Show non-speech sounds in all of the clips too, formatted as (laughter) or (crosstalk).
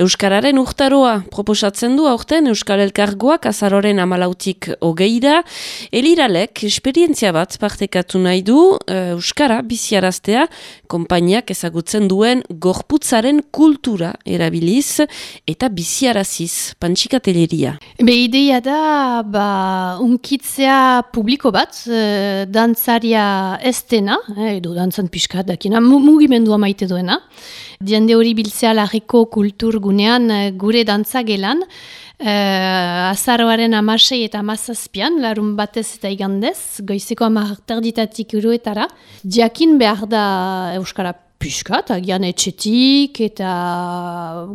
Euskararen urtaroa proposatzen du aurten Euskal Elkargoak azaroren amalautik hogeira. Eliralek esperientzia bat partekatu nahi du eh, Euskara biziaraztea konpainiak ezagutzen duen gorputzaren kultura erabiliz eta biziaraziz pantxikateleria. Be ideia da, ba, unkitzea publiko bat, e, dantzaria estena, eh, edo dantzan pixka dakina, mugimendua maite duena. Diende hori biltzea larriko kultur gunean eh, gure dantzagelan, uh, azaroaren amasei eta amazazpian, larun batez eta igandez, goizeko amarterditatik uruetara, diakin behar da Euskara Piskat, agian etxetik eta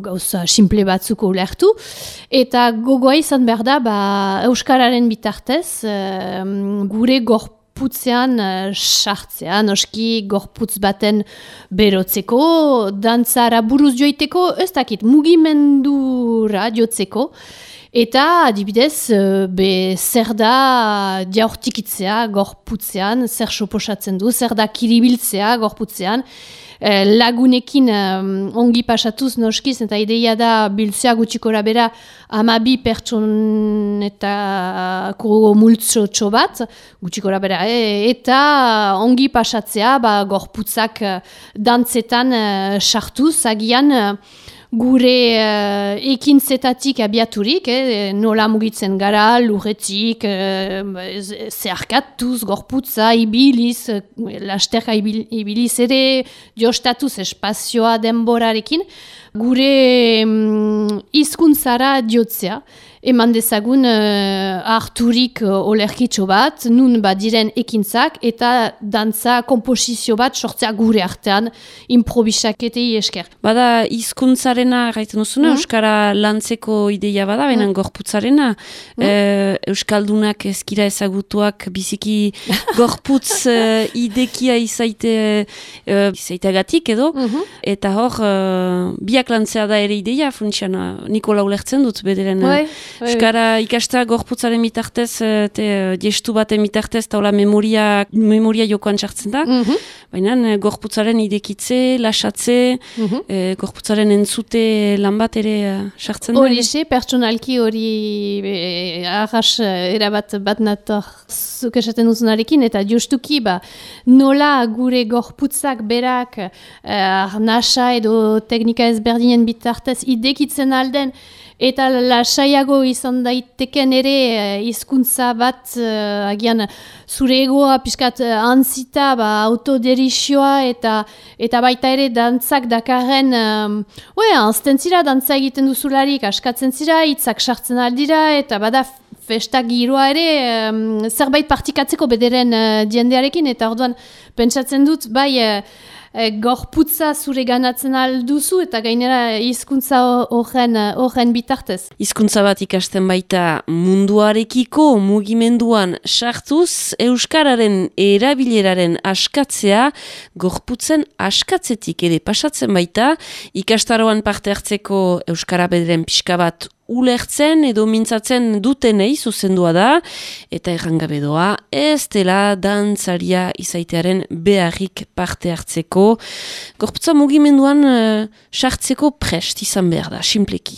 gauza simple batzuko ulertu. Eta gogoa izan behar da, ba, Euskararen bitartez, gure gorp gorputzean uh, sartzea, noski gorputz baten berotzeko, dantzara buruz joiteko, ez dakit, mugimendura jotzeko, eta adibidez, uh, be zer da diaurtikitzea gorputzean, zer soposatzen du, zer da kiribiltzea gorputzean, Eh, lagunekin ongi pasatuz noskiz, eta ideia da biltzea gutxikora bera amabi pertson eta kuru multzo txobat, gutxikora bera, e, eta ongi pasatzea ba, gorputzak uh, dantzetan uh, sartuz, agian gure uh, ekintzetatik abiaturik, eh, nola mugitzen gara, lurretik, uh, zeharkatuz, gorputza, ibiliz, uh, lasterka ibiliz ere, jostatuz espazioa denborarekin, gure um, izkuntzara diotzea eman dezagun uh, harturik uh, olerkitxo bat, nun bat diren ekintzak, eta dantza komposizio bat sortzea gure artean improvisaketei esker. Bada hizkuntzarena gaiten duzuna, mm. Euskara lantzeko ideia bada, benan mm. gorputzarena, mm. Euskaldunak ezkira ezagutuak biziki (laughs) gorputz uh, idekia izaite uh, izaiteagatik edo, mhm. eta hor, uh, biak lantzea da ere ideia, funtsiana, Nikola ulertzen dut, bederen... Bai. Euskara ikastea gorputzaren mitartez, eh, te, eh, gestu baten mitartez, taula memoria, memoria jokoan txartzen da. Mm -hmm. Baina eh, gorputzaren idekitze, lasatze, mm e, gorputzaren entzute lan bat ere sartzen da. Hori xe, pertsonalki hori e, ahas erabat bat nator zuk esaten duzunarekin, eta justuki ba, nola gure gorputzak berak e, arnasa edo teknika ezberdinen bitartez idekitzen alden, Eta lasaiago izan daiteken ere eh, hizkuntza bat uh, agian zure egoa pixkat uh, antzita ba, autoderizioa eta eta baita ere dantzak dakarren um, anzten zira dantza egiten duzularik askatzen zira, hitzak sartzen aldira eta bada festa giroa ere zerbait partikatzeko bederen uh, diendearekin eta orduan pentsatzen dut bai e, gorputza zure ganatzen alduzu eta gainera hizkuntza horren horren bitartez. Hizkuntza bat ikasten baita munduarekiko mugimenduan sartuz euskararen erabileraren askatzea gorputzen askatzetik ere pasatzen baita ikastaroan parte hartzeko euskara bederen pixka bat ulertzen edo mintzatzen dutenei zuzendua da, eta errangabedoa ez dela dantzaria izaitearen beharrik parte hartzeko. Gorputza mugimenduan uh, sartzeko prest izan behar da, simpleki.